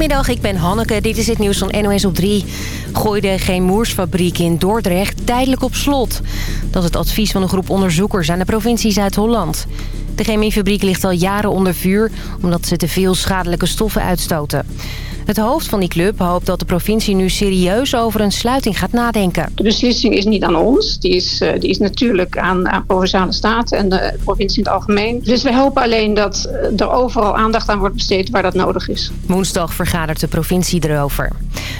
Goedemiddag, ik ben Hanneke. Dit is het nieuws van NOS op 3. Gooi de Geemoersfabriek in Dordrecht tijdelijk op slot. Dat is het advies van een groep onderzoekers aan de provincie Zuid-Holland. De chemiefabriek ligt al jaren onder vuur... omdat ze te veel schadelijke stoffen uitstoten. Het hoofd van die club hoopt dat de provincie nu serieus over een sluiting gaat nadenken. De beslissing is niet aan ons. Die is, eh, die is natuurlijk aan, aan Provinciale Staten en de provincie in het algemeen. Dus we hopen alleen dat eh, er overal aandacht aan wordt besteed waar dat nodig is. Woensdag vergadert de provincie erover.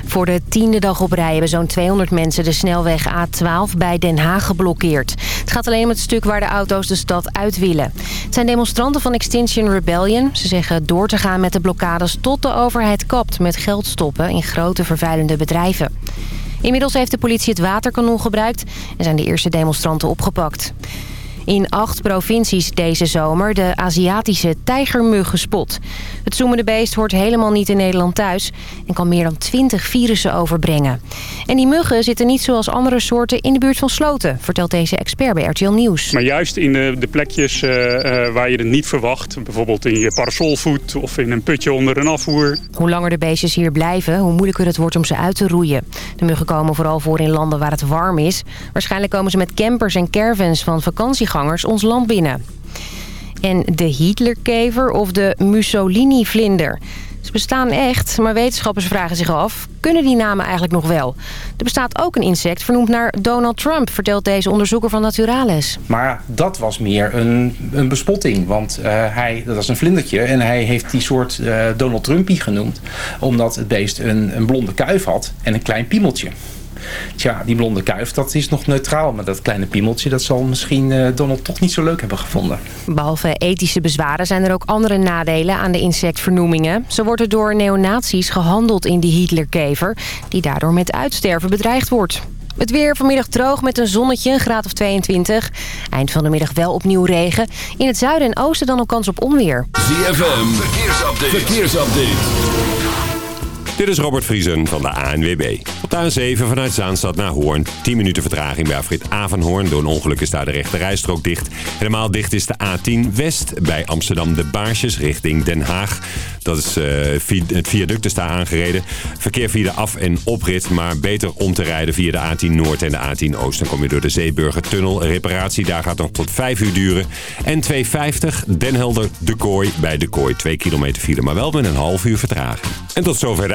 Voor de tiende dag op rij hebben zo'n 200 mensen de snelweg A12 bij Den Haag geblokkeerd. Het gaat alleen om het stuk waar de auto's de stad uit willen. Het zijn demonstranten van Extinction Rebellion. Ze zeggen door te gaan met de blokkades tot de overheid kapt met geld stoppen in grote vervuilende bedrijven. Inmiddels heeft de politie het waterkanon gebruikt en zijn de eerste demonstranten opgepakt. In acht provincies deze zomer de Aziatische tijgermug gespot. Het zoemende beest hoort helemaal niet in Nederland thuis... en kan meer dan 20 virussen overbrengen. En die muggen zitten niet zoals andere soorten in de buurt van sloten... vertelt deze expert bij RTL Nieuws. Maar juist in de, de plekjes uh, uh, waar je het niet verwacht... bijvoorbeeld in je parasolvoet of in een putje onder een afvoer... Hoe langer de beestjes hier blijven, hoe moeilijker het wordt om ze uit te roeien. De muggen komen vooral voor in landen waar het warm is. Waarschijnlijk komen ze met campers en caravans van vakantiegangers ons land binnen. En de Hitlerkever of de Mussolini-vlinder. Ze bestaan echt, maar wetenschappers vragen zich af... kunnen die namen eigenlijk nog wel? Er bestaat ook een insect vernoemd naar Donald Trump... vertelt deze onderzoeker van Naturalis. Maar dat was meer een, een bespotting. Want uh, hij, dat was een vlindertje en hij heeft die soort uh, Donald Trumpie genoemd... omdat het beest een, een blonde kuif had en een klein piemeltje. Tja, die blonde kuif, dat is nog neutraal. Maar dat kleine piemeltje, dat zal misschien uh, Donald toch niet zo leuk hebben gevonden. Behalve ethische bezwaren zijn er ook andere nadelen aan de insectvernoemingen. Zo wordt er door neonazies gehandeld in die Hitlerkever... die daardoor met uitsterven bedreigd wordt. Het weer vanmiddag droog met een zonnetje, een graad of 22. Eind van de middag wel opnieuw regen. In het zuiden en oosten dan ook kans op onweer. ZFM, verkeersupdate. verkeersupdate. Dit is Robert Vriesen van de ANWB. Op de A7 vanuit Zaanstad naar Hoorn. 10 minuten vertraging bij afrit Avanhoorn. Door een ongeluk is daar de rechte rijstrook dicht. Helemaal dicht is de A10 West bij Amsterdam de Baarsjes richting Den Haag. Dat is uh, het viaduct is daar aangereden. Verkeer via de af- en oprit, maar beter om te rijden via de A10 Noord en de A10 Oost. Dan kom je door de Zeeburger-tunnel. Reparatie daar gaat nog tot 5 uur duren. En 250 Den Helder De Kooi bij De Kooi. 2 kilometer file, maar wel met een half uur vertraging. En tot zover de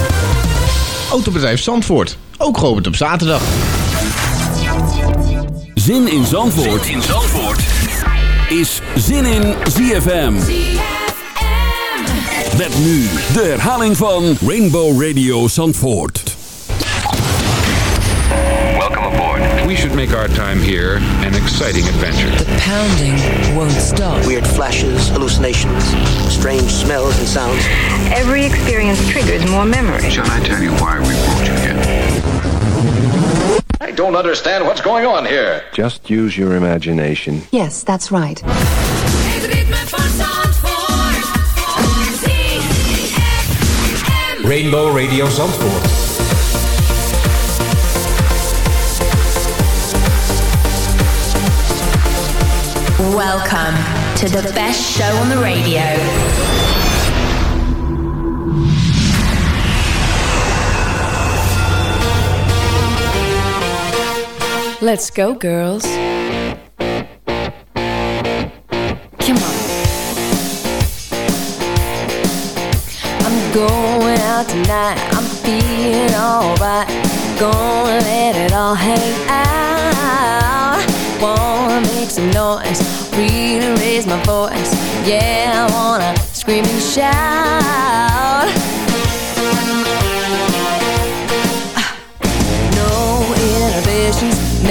Autobedrijf Zandvoort, ook geopend op zaterdag. Zin in Zandvoort, zin in Zandvoort. is Zin in ZFM. Met nu de herhaling van Rainbow Radio Zandvoort. Welcome aboard. We should make our time here an exciting adventure. The pounding won't stop. Weird flashes, hallucinations, strange smells and sounds. Every experience triggers more memory. Shall I tell you why we brought you here? I don't understand what's going on here. Just use your imagination. Yes, that's right. Rainbow Radio Zandvoort. Welcome to the best show on the radio. Let's go, girls. Come on. I'm going out tonight. I'm feeling alright. Gonna let it all hang out. Wanna make some noise. Really raise my voice. Yeah, I wanna scream and shout.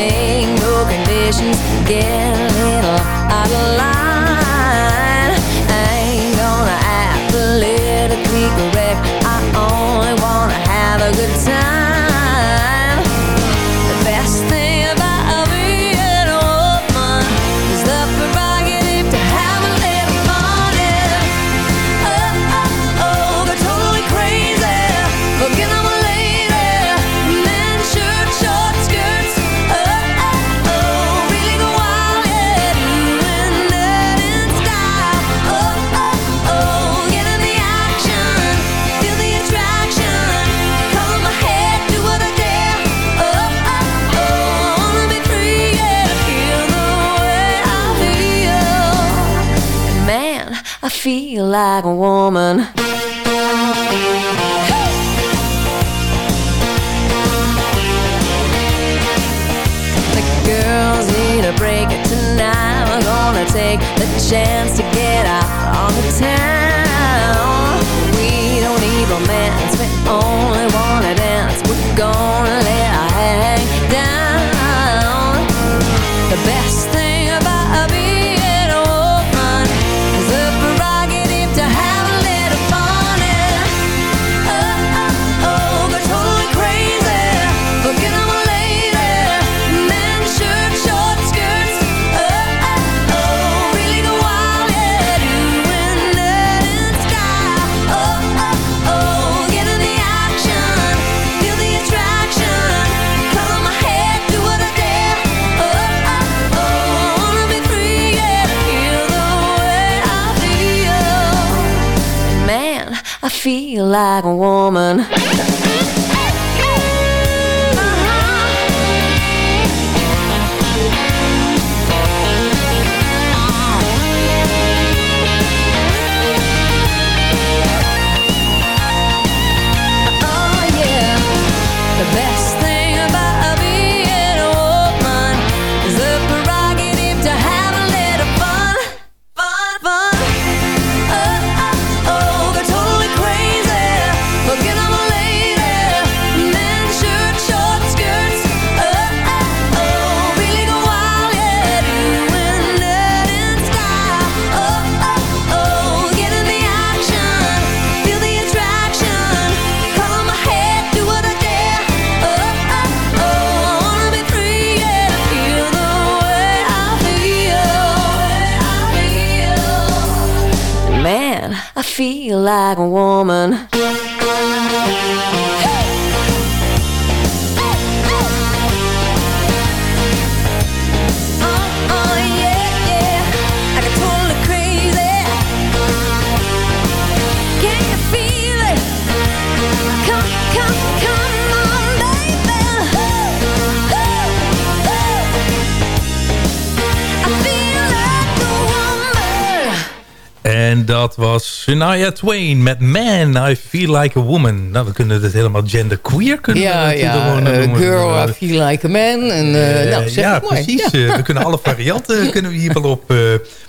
Make no conditions. Get a little out of line. I ain't gonna act politically correct. I only wanna have a feel like a woman. The girls need a break tonight. We're gonna take the chance to get out on the town. We don't need romance, we only wanna dance. We're gonna like a woman. Feel like a woman. En dat was Shania Twain met Man, I Feel Like a Woman. Nou, we kunnen het helemaal genderqueer kunnen Ja, we ja. gewoon eh, noemen. girl, I feel like a man. En, eh, Eh, nou, zeg ja, mooi. precies. Ja. Eh, we kunnen alle varianten kunnen we hier wel op. eh.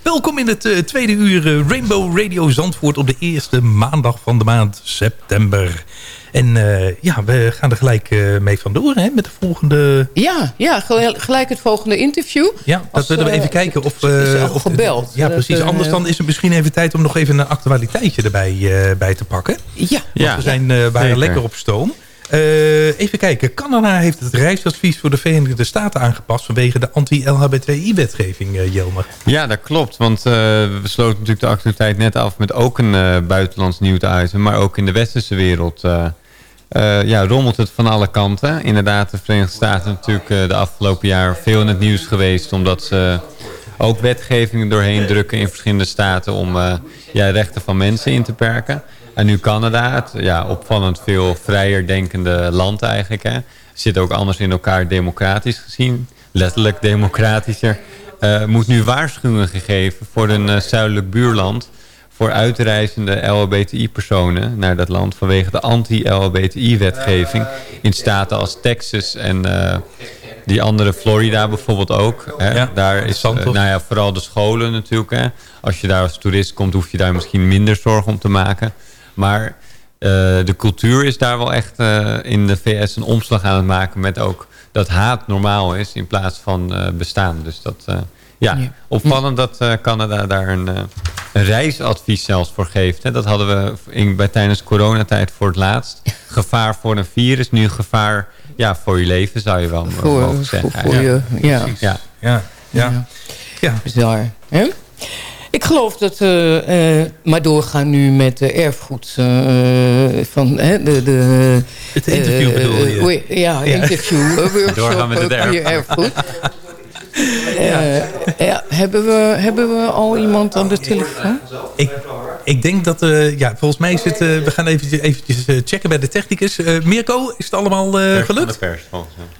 welkom in het eh, tweede uur eh, Rainbow Radio Zandvoort op de eerste maandag van de maand september. En eh, ja, we gaan er gelijk eh, mee vandoor hè, met de volgende... Ja, ja gel- gelijk het volgende interview. Ja, dat Als, willen we eh, even kijken of... is eh, al of gebeld. Ja, precies. eh, Anders dan is er misschien even tijd om nog even een actualiteitje erbij eh, bij te pakken. Ja. Want we zijn, eh, waren zeker. lekker op stoom. Eh, even kijken. Canada heeft het reisadvies voor de Verenigde Staten aangepast... vanwege de anti-LHBTI-wetgeving, eh, Jelmer. Ja, dat klopt. Want eh, we sloten natuurlijk de actualiteit net af met ook een eh, buitenlands nieuwsitem. Maar ook in de westerse wereld eh, ja, rommelt het van alle kanten. Inderdaad, de Verenigde Staten natuurlijk eh, de afgelopen jaar veel in het nieuws geweest. Omdat ze ook wetgevingen doorheen drukken in verschillende staten om eh, ja, rechten van mensen in te perken. En nu Canada, ja, opvallend veel vrijer denkende land eigenlijk. Hè. Zit ook anders in elkaar democratisch gezien. Letterlijk democratischer. moet nu waarschuwingen gegeven voor een zuidelijk buurland voor uitreizende LHBTI-personen naar dat land vanwege de anti-LHBTI-wetgeving in staten als Texas en eh, die andere Florida bijvoorbeeld ook. Hè? Ja, daar is eh, nou ja, vooral de scholen natuurlijk. Hè? Als je daar als toerist komt, hoef je daar misschien minder zorgen om te maken. Maar eh, de cultuur is daar wel echt in de VS een omslag aan het maken met ook dat haat normaal is in plaats van bestaan. Dus dat, ja, opvallend dat eh, Canada daar een, eh, een reisadvies zelfs voor geeft. Hè. Dat hadden we in, bij, tijdens coronatijd voor het laatst. Gevaar voor een virus, nu gevaar ja, voor je leven zou je wel Voor- mogen zeggen. voor- voor je, ja. Precies. ja. Ja, ja. ja. Bizar. Hè? Ik geloof dat we eh, maar doorgaan nu met de erfgoed eh, van hè, de, de... Het interview bedoel je? Ja, interview. workshop, Doorgaan met het erfgoed. Eh, ja, hebben, we, hebben we al iemand aan de telefoon? Ik, Ik denk dat, uh, ja, volgens mij is het, uh, we gaan eventjes, eventjes uh, checken bij de technicus. Mirko, is het allemaal gelukt? Pers,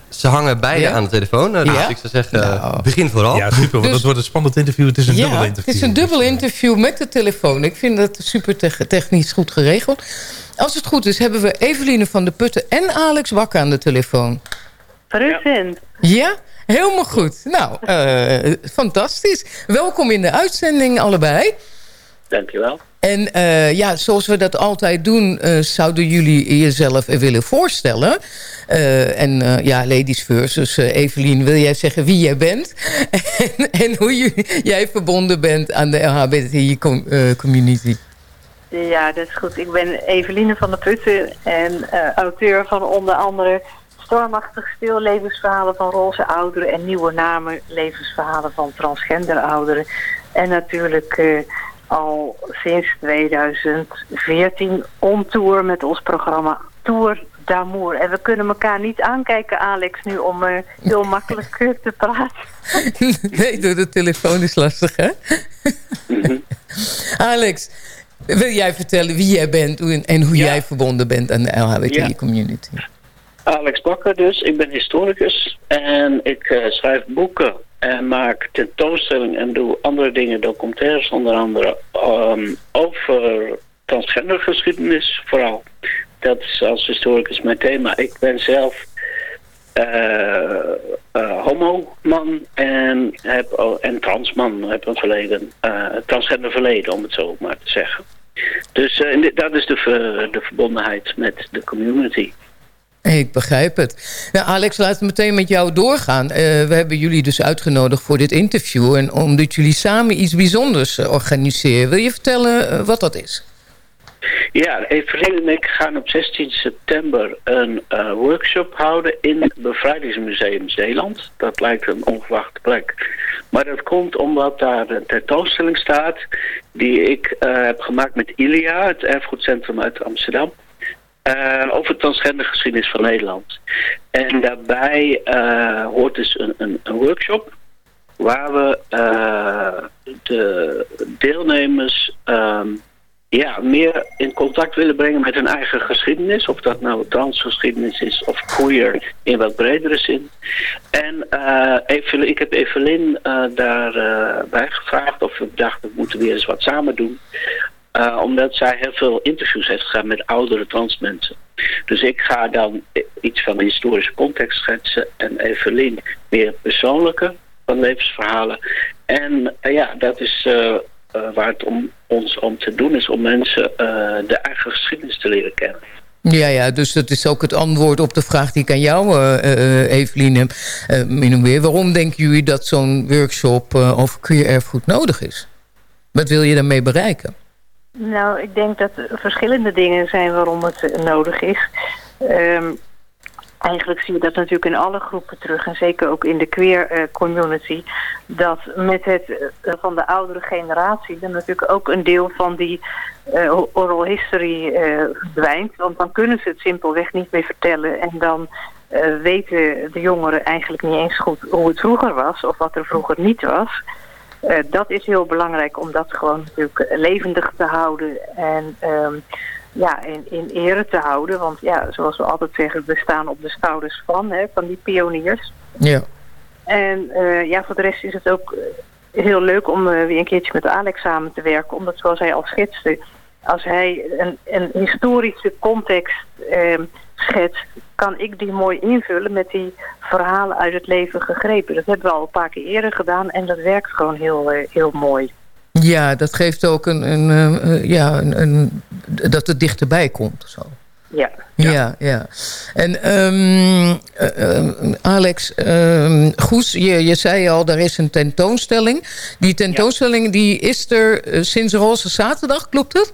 Ze hangen beide ja? aan de telefoon. dus ja? ik zou zeggen, nou. begin vooral. Ja, super, want dus, dat wordt een spannend interview. Het is een dubbel interview. het is een dubbel interview met de telefoon. Ik vind dat super te technisch goed geregeld. Als het goed is, hebben we Eveline van de Putten en Alex Wakker aan de telefoon. Present. Ja? Helemaal goed. Nou, fantastisch. Welkom in de uitzending allebei. Dankjewel. En uh, ja, zoals we dat altijd doen, uh, zouden jullie jezelf willen voorstellen. Uh, en ja, ladies first. Dus Evelien, wil jij zeggen wie jij bent? en, en, hoe je, jij verbonden bent aan de LHBTI-community? Ja, dat is goed. Ik ben Eveline van der Putten en auteur van onder andere... Stormachtig stil levensverhalen van roze ouderen... en nieuwe namen levensverhalen van transgender ouderen. En natuurlijk al sinds 2014 on tour met ons programma Tour d'Amour. En we kunnen elkaar niet aankijken, Alex, nu om uh, heel makkelijk uh, te praten. nee, door de telefoon is lastig, hè? Mhm. Alex, wil jij vertellen wie jij bent en hoe jij verbonden bent aan de LHBT-community? Alex Bakker dus, ik ben historicus en ik uh, schrijf boeken en maak tentoonstellingen en doe andere dingen, documentaires onder andere, um, over transgendergeschiedenis vooral. Dat is als historicus mijn thema. Ik ben zelf uh, uh, homo-man en, heb, oh, en transman, heb een verleden, transgender verleden om het zo maar te zeggen. Dus dat is de, de verbondenheid met de community. Ik begrijp het. Nou, Alex, laten we meteen met jou doorgaan. Uh, we hebben jullie dus uitgenodigd voor dit interview... en omdat jullie samen iets bijzonders uh, organiseren. Wil je vertellen uh, wat dat is? Ja, Evelien en ik gaan op 16 september een workshop houden... in het Bevrijdingsmuseum Zeeland. Dat lijkt een onverwachte plek. Maar dat komt omdat daar een tentoonstelling staat... die ik heb gemaakt met ILIA, het erfgoedcentrum uit Amsterdam... Uh, over transgendergeschiedenis van Nederland. En daarbij uh, hoort dus een, een, workshop waar we uh, de deelnemers um, ja, meer in contact willen brengen met hun eigen geschiedenis. Of dat nou transgeschiedenis is of queer in wat bredere zin. En Evelyn, ik heb Evelyn daarbij gevraagd of we dachten we moeten weer eens wat samen doen. Uh, omdat zij heel veel interviews heeft gedaan met oudere transmensen. Dus ik ga dan iets van de historische context schetsen. En Evelien meer persoonlijke van levensverhalen. En uh, ja, dat is uh, waar het om ons om te doen is. Om mensen de eigen geschiedenis te leren kennen. Ja, ja, dus dat is ook het antwoord op de vraag die ik aan jou, Evelien, heb. min meer. Waarom denken jullie dat zo'n workshop over queer erfgoed nodig is? Wat wil je daarmee bereiken? Nou, ik denk dat er verschillende dingen zijn waarom het nodig is. Um, eigenlijk zie je dat natuurlijk in alle groepen terug. En zeker ook in de queer uh, community. Dat met het uh, van de oudere generatie... dan natuurlijk ook een deel van die uh, oral history verdwijnt. Want dan kunnen ze het simpelweg niet meer vertellen. En dan weten de jongeren eigenlijk niet eens goed hoe het vroeger was... of wat er vroeger niet was... Uh, dat is heel belangrijk om dat gewoon natuurlijk levendig te houden en um, ja, in, in ere te houden. Want ja, zoals we altijd zeggen, we staan op de schouders van, hè, van die pioniers. Ja. En uh, ja, voor de rest is het ook eh, heel leuk om uh, weer een keertje met Alex samen te werken. Omdat zoals hij al schetste, als hij een, een historische context uh, schetst, kan ik die mooi invullen met die verhalen uit het leven gegrepen. Dat hebben we al een paar keer eerder gedaan en dat werkt gewoon heel, uh, heel mooi. Ja, dat geeft ook een, een uh, ja, een, een, dat het dichterbij komt. Zo. Ja. Ja, ja. En um, uh, Alex um, Goes, je, je zei al, er is een tentoonstelling. Die tentoonstelling ja. die is er sinds Roze Zaterdag, klopt het?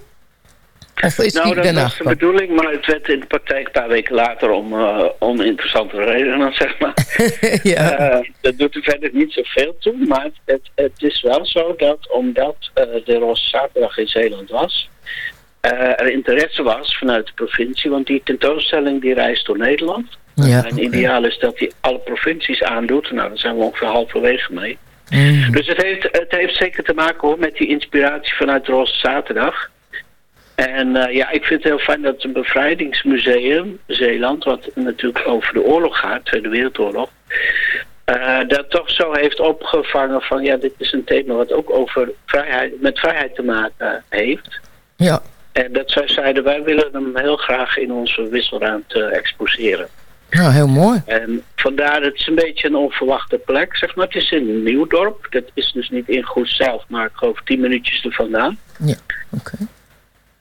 Of is nou, dat was de bedoeling, maar het werd in de praktijk een paar weken later om uh, oninteressante redenen, zeg maar. ja. uh, dat doet er verder niet zoveel toe, maar het, het is wel zo dat omdat uh, de Roze Zaterdag in Zeeland was, er interesse was vanuit de provincie, want die tentoonstelling die reist door Nederland. Ja, en ideaal is dat hij alle provincies aandoet. Nou, daar zijn we ongeveer halverwege mee. Mm. Dus het heeft, het heeft zeker te maken hoor, met die inspiratie vanuit Roze Zaterdag. En ja, ik vind het heel fijn dat het bevrijdingsmuseum Zeeland, wat natuurlijk over de oorlog gaat, Tweede Wereldoorlog, dat toch zo heeft opgevangen van ja, dit is een thema wat ook over vrijheid, met vrijheid te maken heeft. Ja. En dat zij zeiden, wij willen hem heel graag in onze wisselruimte exposeren. Ja, heel mooi. En vandaar, het is een beetje een onverwachte plek, zeg maar. Het is in Nieuwdorp. Dat is dus niet in Goed zelf, maar ik geloof tien minuutjes er vandaan. Ja, oké.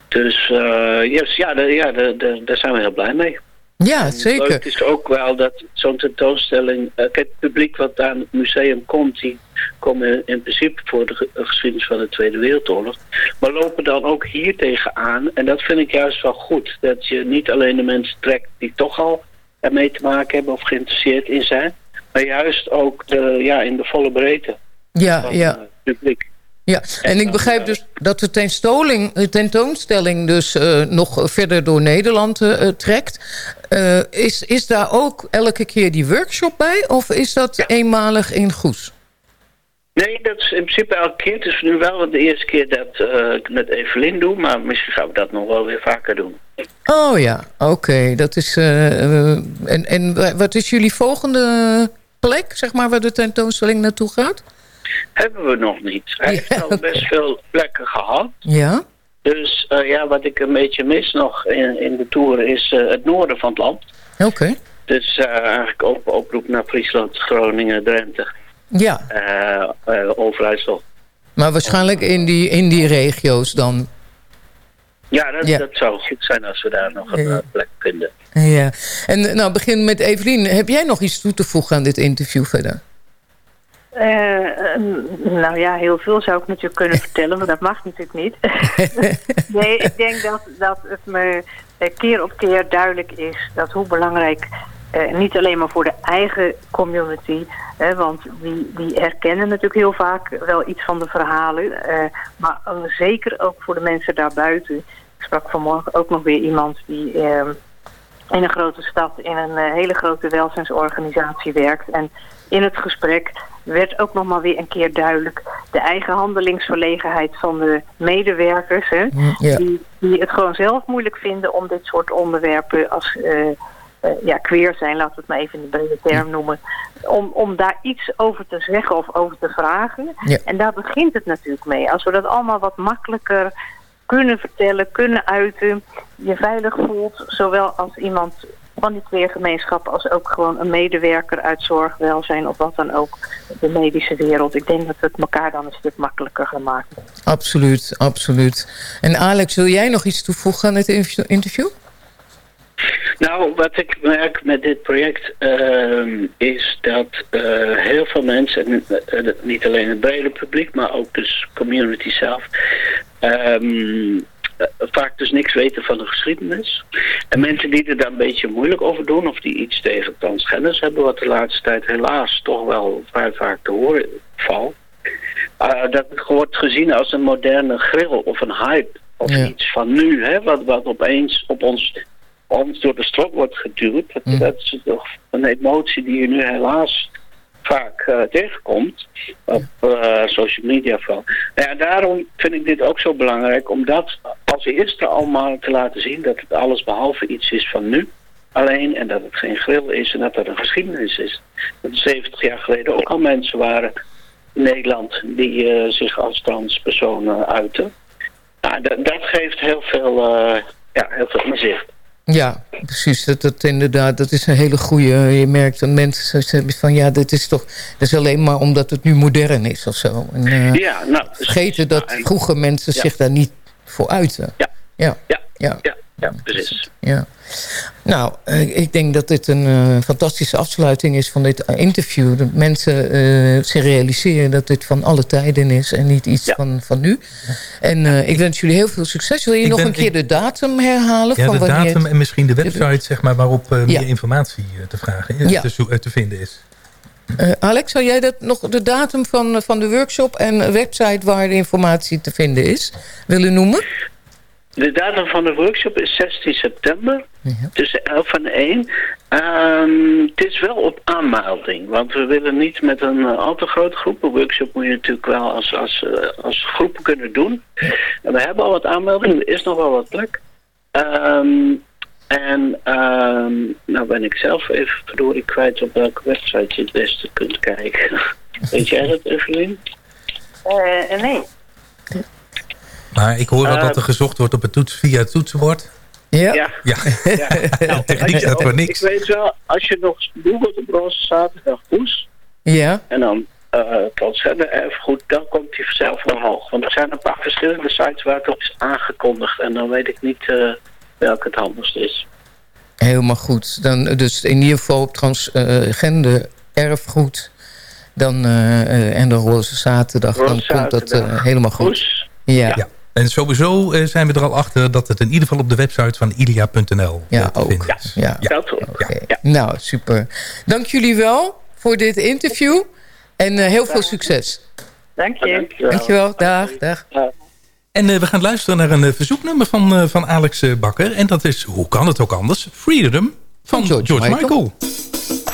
Dus uh, yes, ja, de, ja de, de, daar zijn we heel blij mee. Ja, zeker. Het is ook wel dat zo'n tentoonstelling... Uh, kijk, het publiek wat aan het museum komt... die komen in principe voor de geschiedenis van de Tweede Wereldoorlog. Maar lopen dan ook hier tegenaan. En dat vind ik juist wel goed. Dat je niet alleen de mensen trekt die toch al ermee te maken hebben... of geïnteresseerd in zijn. Maar juist ook de, ja, in de volle breedte ja, van ja. het publiek. Ja, en ik begrijp dus dat de tentoonstelling, tentoonstelling dus uh, nog verder door Nederland uh, trekt. Uh, is, is daar ook elke keer die workshop bij? Of is dat ja. eenmalig in Goes? Nee, dat is in principe elke keer. Het is nu wel de eerste keer dat ik met Evelyn doe. Maar misschien gaan we dat nog wel weer vaker doen. Oh ja, oké. Dat is. en, en wat is jullie volgende plek, zeg maar, waar de tentoonstelling naartoe gaat? Hebben we nog niet. Hij heeft al okay. best veel plekken gehad. Ja. Dus uh, ja, wat ik een beetje mis nog in, in de tour is uh, het noorden van het land. Oké. Okay. Dus uh, eigenlijk open oproep naar Friesland, Groningen, Drenthe. Ja. Overijssel. Maar waarschijnlijk in die, in die regio's dan? Ja dat, ja, dat zou goed zijn als we daar nog een plek vinden. Ja. En nou, begin met Evelien. Heb jij nog iets toe te voegen aan dit interview verder? Uh, nou ja, heel veel zou ik natuurlijk kunnen vertellen, maar dat mag natuurlijk niet. nee, ik denk dat, dat het me keer op keer duidelijk is dat hoe belangrijk, uh, niet alleen maar voor de eigen community, want die, die herkennen natuurlijk heel vaak wel iets van de verhalen, maar zeker ook voor de mensen daarbuiten. Ik sprak vanmorgen ook nog weer iemand die ehm, in een grote stad in een hele grote welzijnsorganisatie werkt en in het gesprek werd ook nog maar weer een keer duidelijk de eigen handelingsverlegenheid van de medewerkers. Hè, ja. die, die het gewoon zelf moeilijk vinden om dit soort onderwerpen als uh, uh, ja, queer zijn, laten we het maar even in de brede term noemen, om, om daar iets over te zeggen of over te vragen. Ja. En daar begint het natuurlijk mee. Als we dat allemaal wat makkelijker kunnen vertellen, kunnen uiten, je veilig voelt, zowel als iemand van die queergemeenschap als ook gewoon een medewerker uit zorg, welzijn of wat dan ook, de medische wereld. Ik denk dat het elkaar dan een stuk makkelijker gaan maken. Absoluut, absoluut. En Alex, wil jij nog iets toevoegen aan het interview? Nou, wat ik merk met dit project uh, is dat uh, heel veel mensen, uh, niet alleen het brede publiek, maar ook de community zelf, um, vaak dus niks weten van de geschiedenis. En mensen die er daar een beetje moeilijk over doen... of die iets tegen transgenders hebben... wat de laatste tijd helaas toch wel vrij vaak te horen valt... Uh, dat wordt gezien als een moderne grill of een hype... of ja. iets van nu, hè, wat, wat opeens op ons, ons door de strop wordt geduwd. Dat, Mm. dat is toch een emotie die je nu helaas vaak uh, tegenkomt op uh, social media vooral. Nou daarom vind ik dit ook zo belangrijk om dat als eerste allemaal te laten zien dat het alles behalve iets is van nu alleen en dat het geen grill is en dat er een geschiedenis is. Dat 70 jaar geleden ook al mensen waren in Nederland die uh, zich als transpersonen uiten. Nou, dat, dat geeft heel veel, ja, heel veel inzicht. Ja, precies. Dat, dat inderdaad, dat is een hele goede. Je merkt dat mensen hebben van ja, dit is toch. Dat is alleen maar omdat het nu modern is of zo. En, uh, ja, nou, vergeten dat nou, en, vroeger mensen ja. zich daar niet voor uiten. Ja. Ja. Ja. Ja. ja. Ja precies. Ja. Nou, ik denk dat dit een uh, fantastische afsluiting is van dit interview. Dat mensen uh, zich realiseren dat dit van alle tijden is en niet iets ja. van, van nu. En uh, ik wens jullie heel veel succes. Wil je ik nog ben, een keer ik, de datum herhalen? Ja, van de wanneer datum het, en misschien de website zeg maar, waarop meer ja. informatie te vragen ja. te, te vinden is. Uh, Alex, zou jij dat nog de datum van, van de workshop en website waar de informatie te vinden is willen noemen? De datum van de workshop is 16 september. Tussen 11 en 1. Um, het is wel op aanmelding. Want we willen niet met een uh, al te grote groep. Een workshop moet je natuurlijk wel als, als, uh, als groepen kunnen doen. En we hebben al wat aanmeldingen. Er is nog wel wat plek. Um, en um, nou ben ik zelf even verdorie kwijt op welke website je het beste kunt kijken. Weet jij dat, Evelien? Uh, nee. Maar ik hoor wel uh, dat er gezocht wordt op het toets via het toetsenbord. Ja. Ja. ja. ja. Techniek staat voor niks. Ik weet wel, als je nog googelt op Roze Zaterdag Poes. Ja. En dan uh, tot zender erfgoed, dan komt die vanzelf omhoog. Want er zijn een paar verschillende sites waar het op is aangekondigd. En dan weet ik niet uh, welke het handigst is. Helemaal goed. Dan, dus in ieder geval op transgender erfgoed. Dan, uh, en de Roze Zaterdag. Roze dan zaterdag. komt dat uh, helemaal goed. Poes. Ja. ja. En sowieso uh, zijn we er al achter dat het in ieder geval op de website van ilia.nl ja, ook. is. Ja, ja. dat okay. ja. Nou, super. Dank jullie wel voor dit interview. En heel veel succes. Dank je. Dankjewel. Dankjewel. Dag. dag. En we gaan luisteren naar een verzoeknummer van, van Alex Bakker. En dat is, hoe kan het ook anders, Freedom van, George, George Michael. Michael.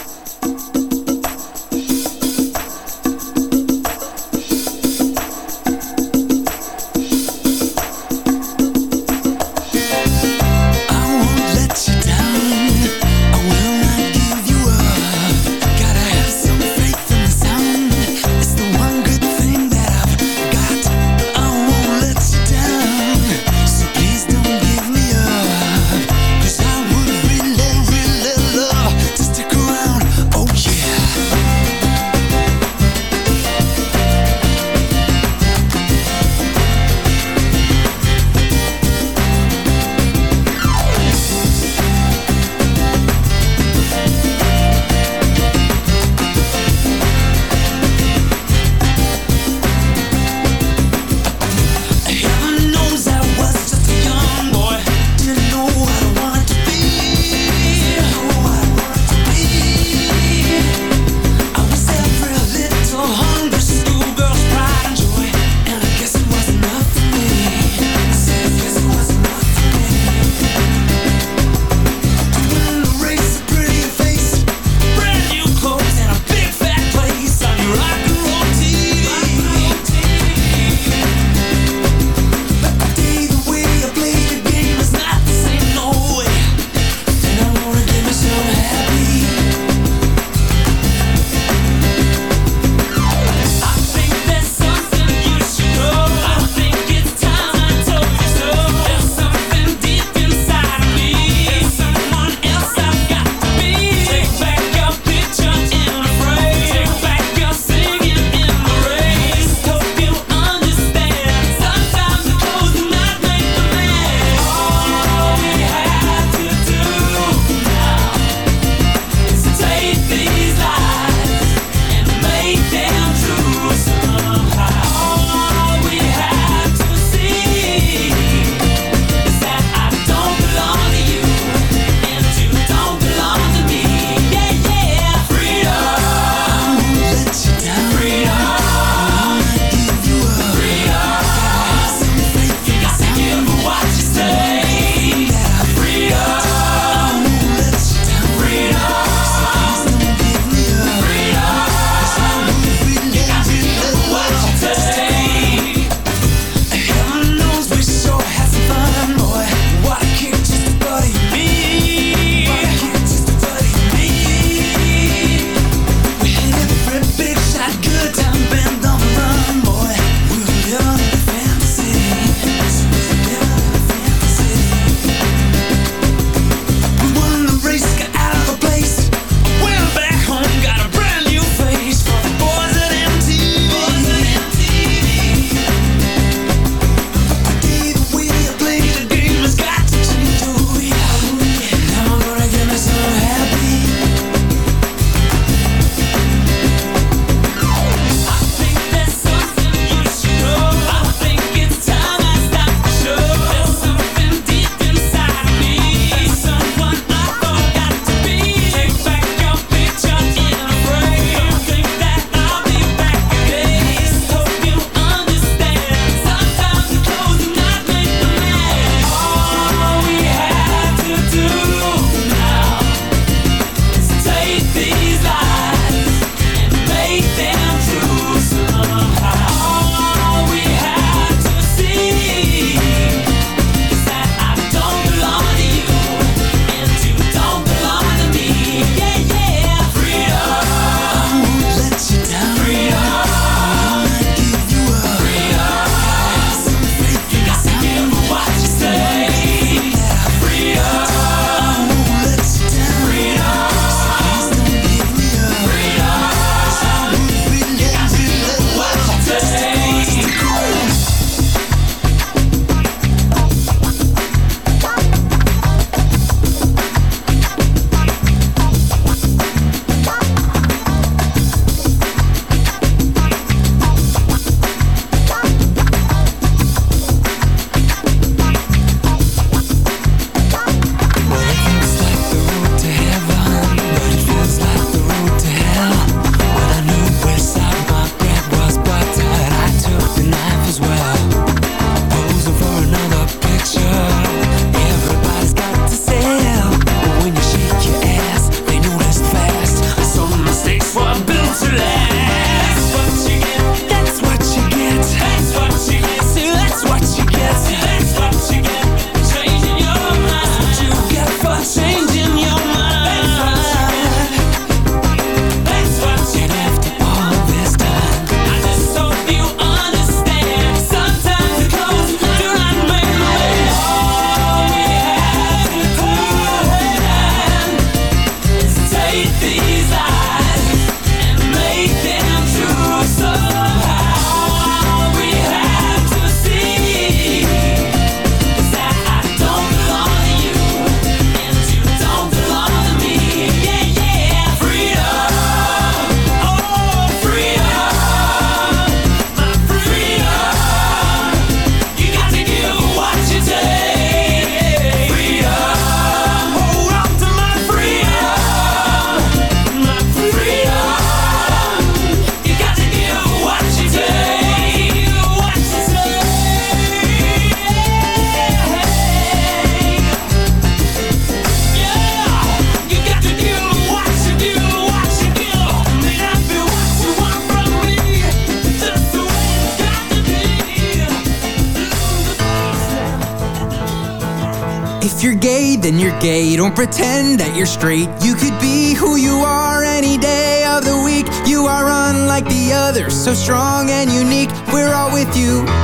Pretend that you're straight. You could be who you are any day of the week. You are unlike the others, so strong and unique. We're all with you.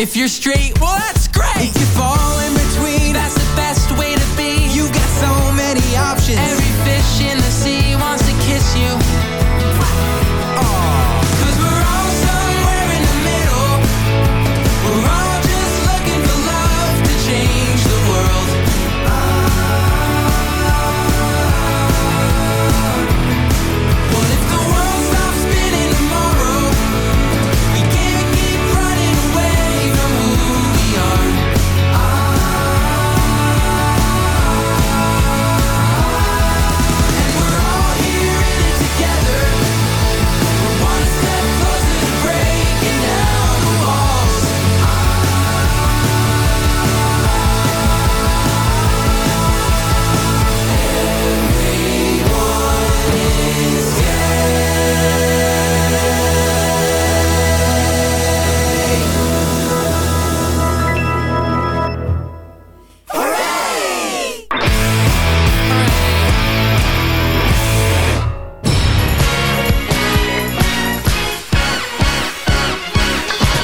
If you're straight,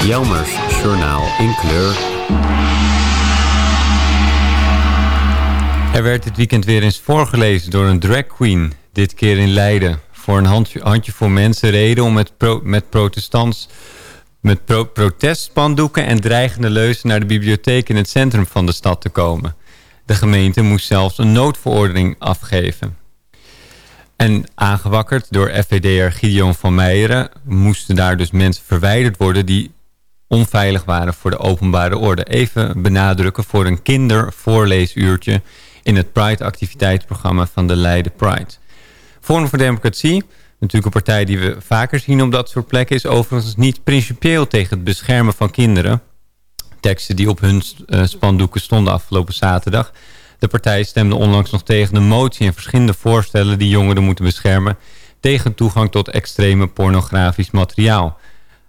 Jelmers Journaal in kleur. Er werd dit weekend weer eens voorgelezen door een drag queen. Dit keer in Leiden. Voor een handje, handjevol mensen reden om met, met protestants... met pro, protestspandoeken en dreigende leuzen... naar de bibliotheek in het centrum van de stad te komen. De gemeente moest zelfs een noodverordening afgeven. En aangewakkerd door FVD'er Gideon van Meijeren... moesten daar dus mensen verwijderd worden... die onveilig waren voor de openbare orde. Even benadrukken voor een kindervoorleesuurtje... in het Pride-activiteitsprogramma van de Leiden Pride. Forum voor Democratie, natuurlijk een partij die we vaker zien op dat soort plekken... is overigens niet principieel tegen het beschermen van kinderen. Teksten die op hun uh, spandoeken stonden afgelopen zaterdag. De partij stemde onlangs nog tegen de motie en verschillende voorstellen... die jongeren moeten beschermen tegen toegang tot extreme pornografisch materiaal...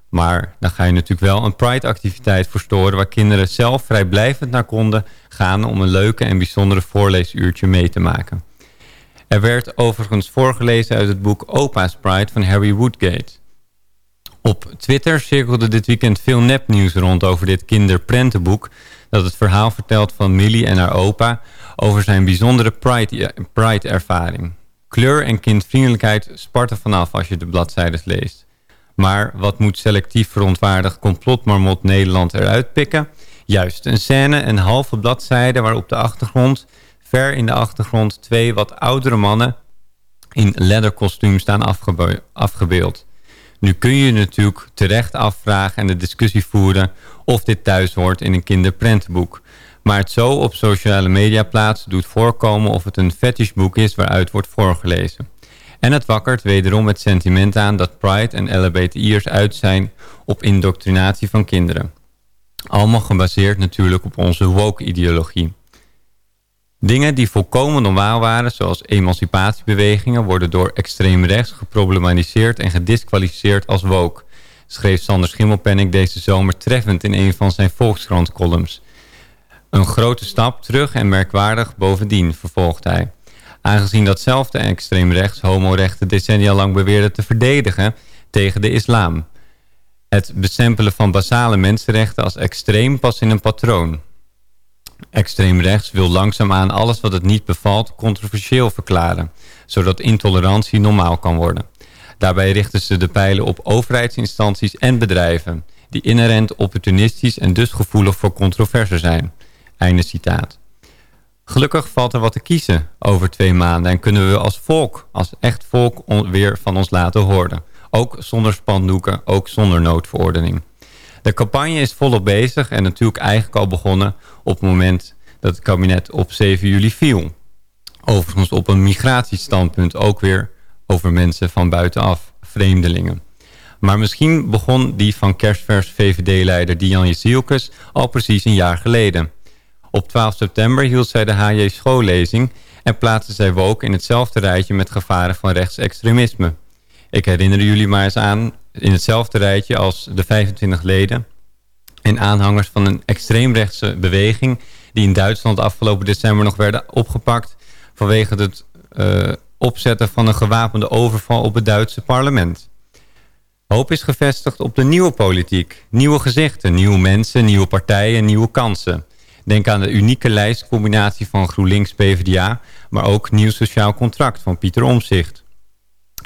Maar dan ga je natuurlijk wel een Pride-activiteit verstoren... waar kinderen zelf vrijblijvend naar konden gaan... om een leuke en bijzondere voorleesuurtje mee te maken. Er werd overigens voorgelezen uit het boek Opa's Pride van Harry Woodgate. Op Twitter cirkelde dit weekend veel nepnieuws rond over dit kinderprentenboek... dat het verhaal vertelt van Millie en haar opa... over zijn bijzondere Pride-ervaring. Kleur en kindvriendelijkheid sparten vanaf als je de bladzijdes leest. Maar wat moet selectief verontwaardigd complotmarmot Nederland eruit pikken? Juist, een scène, een halve bladzijde waar op de achtergrond, ver in de achtergrond, twee wat oudere mannen in leatherkostuum staan afgebe afgebeeld. Nu kun je natuurlijk terecht afvragen en de discussie voeren of dit thuis hoort in een kinderprentenboek. Maar het zo op sociale media plaatsen doet voorkomen of het een fetishboek is waaruit wordt voorgelezen. En het wakkert wederom het sentiment aan dat Pride en LHBTI'ers uit zijn op indoctrinatie van kinderen. Allemaal gebaseerd natuurlijk op onze woke-ideologie. Dingen die volkomen normaal waren, zoals emancipatiebewegingen... worden door extreem rechts geproblematiseerd en gedisqualificeerd als woke... schreef Sander Schimmelpenninck deze zomer treffend in een van zijn Volkskrant-columns. Een grote stap terug en merkwaardig bovendien, vervolgt hij aangezien datzelfde extreemrechts homorechten decennia lang beweerde te verdedigen tegen de islam. Het bestempelen van basale mensenrechten als extreem past in een patroon. Extreemrechts wil langzaamaan alles wat het niet bevalt controversieel verklaren, zodat intolerantie normaal kan worden. Daarbij richten ze de pijlen op overheidsinstanties en bedrijven, die inherent opportunistisch en dus gevoelig voor controverse zijn. Einde citaat. Gelukkig valt er wat te kiezen over twee maanden... en kunnen we als volk, als echt volk, weer van ons laten horen. Ook zonder spandoeken, ook zonder noodverordening. De campagne is volop bezig en natuurlijk eigenlijk al begonnen... op het moment dat het kabinet op 7 juli viel. Overigens op een migratiestandpunt ook weer over mensen van buitenaf, vreemdelingen. Maar misschien begon die van kerstvers VVD-leider Diane Zielkes al precies een jaar geleden. Op 12 september hield zij de HJ schoollezing en plaatste zij Woke in hetzelfde rijtje met gevaren van rechtsextremisme. Ik herinner jullie maar eens aan in hetzelfde rijtje als de 25 leden en aanhangers van een extreemrechtse beweging die in Duitsland afgelopen december nog werden opgepakt vanwege het uh, opzetten van een gewapende overval op het Duitse parlement. Hoop is gevestigd op de nieuwe politiek. Nieuwe gezichten, nieuwe mensen, nieuwe partijen, nieuwe kansen. Denk aan de unieke lijstcombinatie van GroenLinks-PVDA... maar ook Nieuw Sociaal Contract van Pieter Omzicht.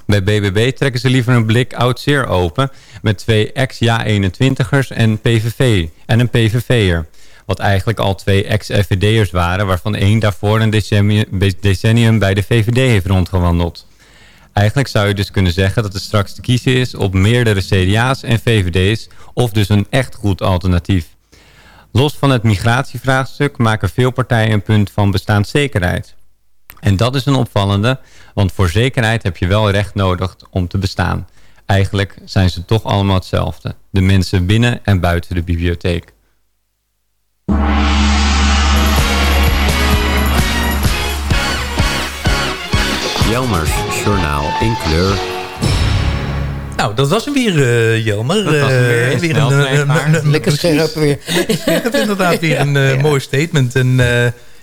Bij BBB trekken ze liever een blik oud zeer open... met twee ex-Ja-21ers en, PVV, en een PVV'er. Wat eigenlijk al twee ex-FVD'ers waren... waarvan één daarvoor een decennium, bij de VVD heeft rondgewandeld. Eigenlijk zou je dus kunnen zeggen dat er straks te kiezen is... op meerdere CDA's en VVD's... of dus een echt goed alternatief. Los van het migratievraagstuk maken veel partijen een punt van bestaanszekerheid. En dat is een opvallende, want voor zekerheid heb je wel recht nodig om te bestaan. Eigenlijk zijn ze toch allemaal hetzelfde. De mensen binnen en buiten de bibliotheek. Jelmers Journaal in kleur. Nou, dat was hem weer, uh, Jelmer. Dat was weer, uh, weer een, een, Lekker scherp weer. Het inderdaad weer een uh, mooi statement. En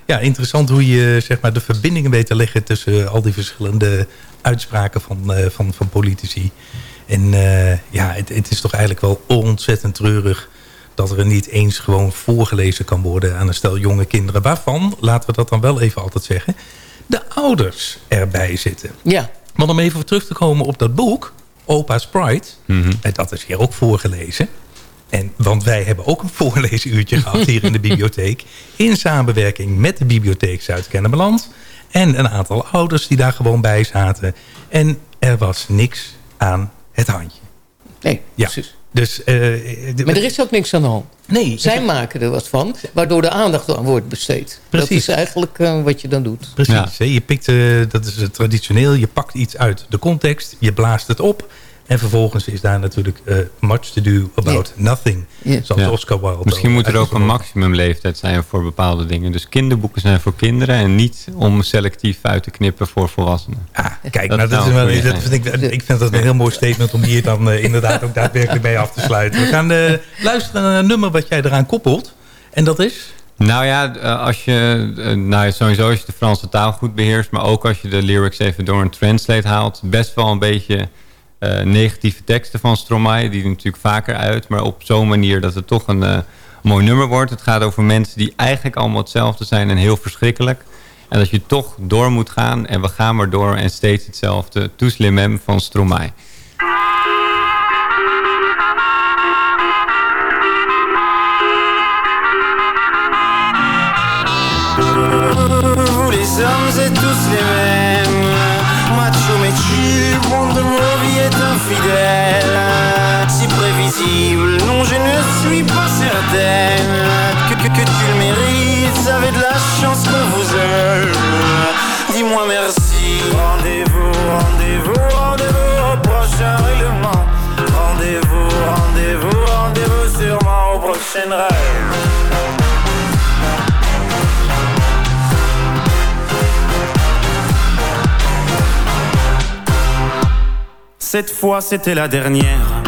ja, interessant hoe je zeg maar, de verbindingen weet te leggen... tussen al die verschillende uitspraken van, van, van politici. En ja, het, het is toch eigenlijk wel ontzettend treurig dat er niet eens gewoon voorgelezen kan worden aan een stel jonge kinderen. Waarvan, laten we dat dan wel even altijd zeggen, de ouders erbij zitten. Ja. Maar om even terug te komen op dat boek, Opa's Pride, Mhm. en dat is hier ook voorgelezen. En, want wij hebben ook een voorleesuurtje gehad hier in de bibliotheek. In samenwerking met de bibliotheek Zuid-Kennemerland. En een aantal ouders die daar gewoon bij zaten. En er was niks aan het handje. Nee, Ja. precies. Dus, eh, Maar er is ook niks aan de hand. Nee. Zij maken er wat van, waardoor de aandacht aan wordt besteed. Dat Precies. is eigenlijk eh, wat je dan doet. Precies, je pikt, eh, dat is het traditioneel, je pakt iets uit de context, je blaast het op. En vervolgens is daar natuurlijk eh, much to do about nothing. Zoals Ja. Oscar Wilde. Misschien moet er ook een maximumleeftijd zijn voor bepaalde dingen. Dus kinderboeken zijn voor kinderen en niet om selectief uit te knippen voor volwassenen. Kijk, nou, dat is wel, dat vind ik, ik vind dat een heel mooi statement om hier dan eh, inderdaad ook daadwerkelijk mee af te sluiten. We gaan eh, luisteren naar een nummer wat jij eraan koppelt. En dat is? Nou ja, als je, nou ja, sowieso als je de Franse taal goed beheerst, maar ook als je de lyrics even door een translate haalt, best wel een beetje eh, negatieve teksten van Stromae, die natuurlijk vaker uit, maar op zo'n manier dat het toch een eh, mooi nummer wordt. Het gaat over mensen die eigenlijk allemaal hetzelfde zijn en heel verschrikkelijk. En dat je toch door moet gaan en we gaan maar door en steeds hetzelfde. Mêmes van Stromae. Je ne suis pas certaine. Que, que, que tu le mérites, avez de la chance qu'on vous aime. Dis-moi merci. Rendez-vous, rendez-vous, rendez-vous au prochain règlement. Rendez-vous, rendez-vous, rendez-vous sûrement au prochain rêve Cette fois c'était la dernière.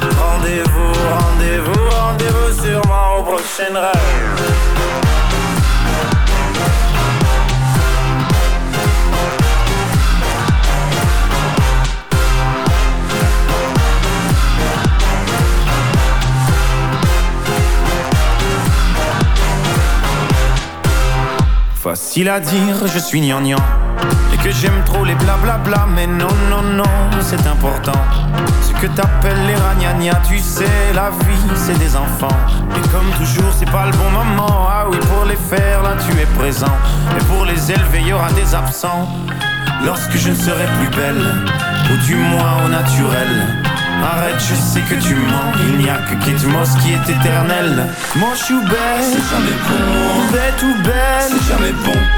Rendez-vous, rendez-vous, rendez-vous sûrement au prochain rêve. Facile à dire, je suis gnangnan que j'aime trop les blablabla Mais non, non, non, c'est important. Ce que t'appelles les ragnagnas Tu sais, la vie, c'est des enfants. Et comme toujours, c'est pas le bon moment. Ah oui, pour les faire, là, tu es présent. Et pour les élever, y aura des absents. Lorsque je ne serai plus belle Ou du moins au naturel. Arrête, je sais que tu mens. Il n'y a que Kate Moss qui est éternel. Moi je suis belle, c'est jamais bon. Bête ou belle, c'est jamais bon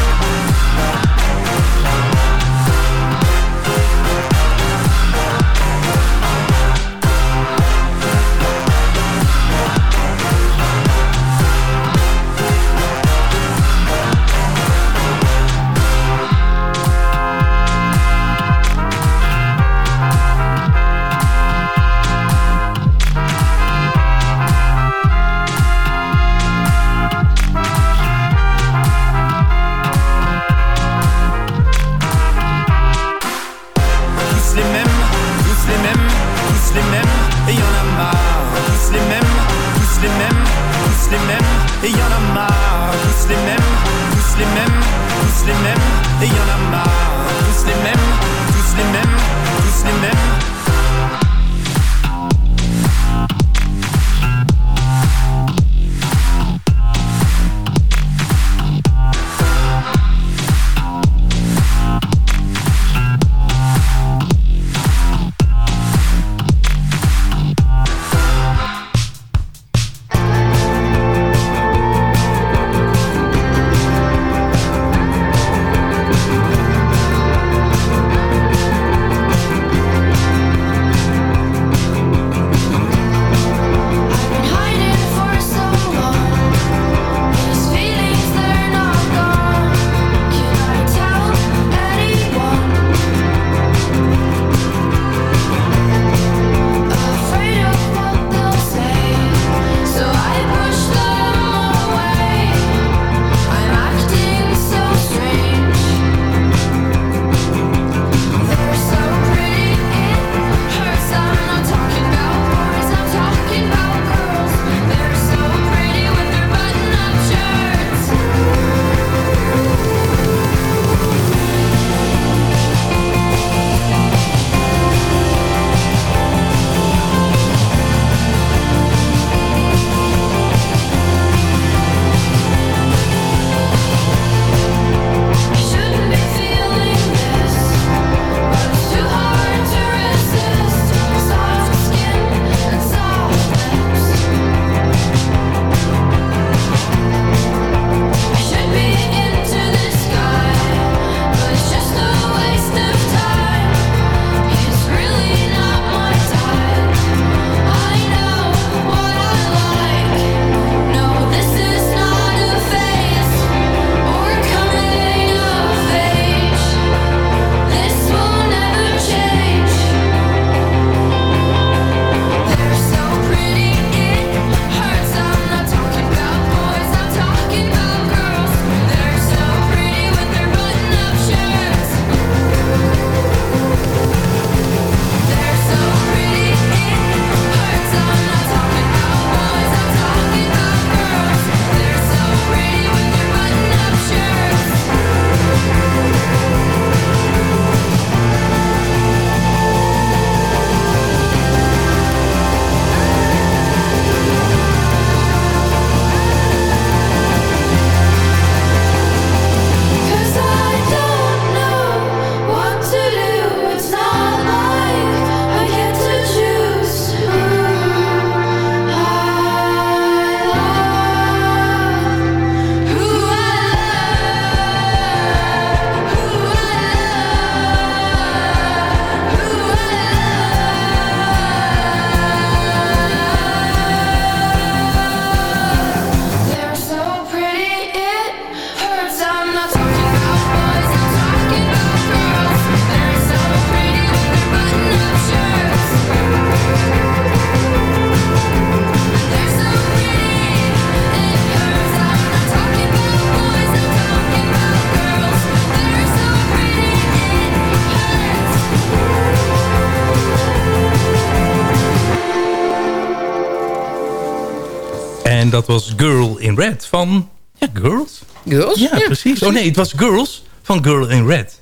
dat was Girl in Red van... Ja, Girls? Girls? Ja, precies. Oh nee, het was Girls van Girl in Red.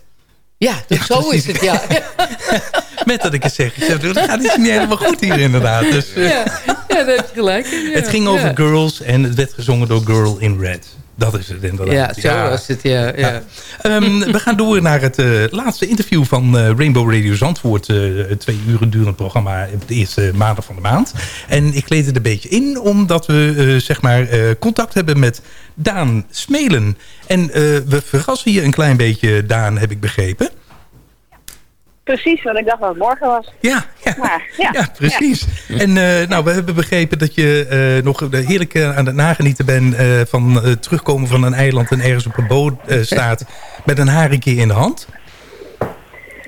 Ja, dus zo is het, ja. Met dat ik het zeg. Ik zeg, dat gaat iets niet helemaal goed hier inderdaad. Dus, ja, ja, dat heb je gelijk. Ja. Het ging over girls en het werd gezongen door Girl in Red. Dat is het inderdaad. Ja, zo was het, ja. ja. Um, we gaan door naar het uh, laatste interview van uh, Rainbow Radio Zandvoort. Uh, twee uren durend programma op de eerste maandag van de maand. En ik leed het een beetje in, omdat we zeg maar contact hebben met Daan Smelen. En we verrassen je een klein beetje, Daan, heb ik begrepen. Precies, want ik dacht dat het morgen was. Ja, ja, maar, ja, ja precies. En uh, nou, we hebben begrepen dat je uh, nog heerlijk aan het nagenieten bent... Van terugkomen van een eiland en ergens op een boot staat... met een haringje in de hand.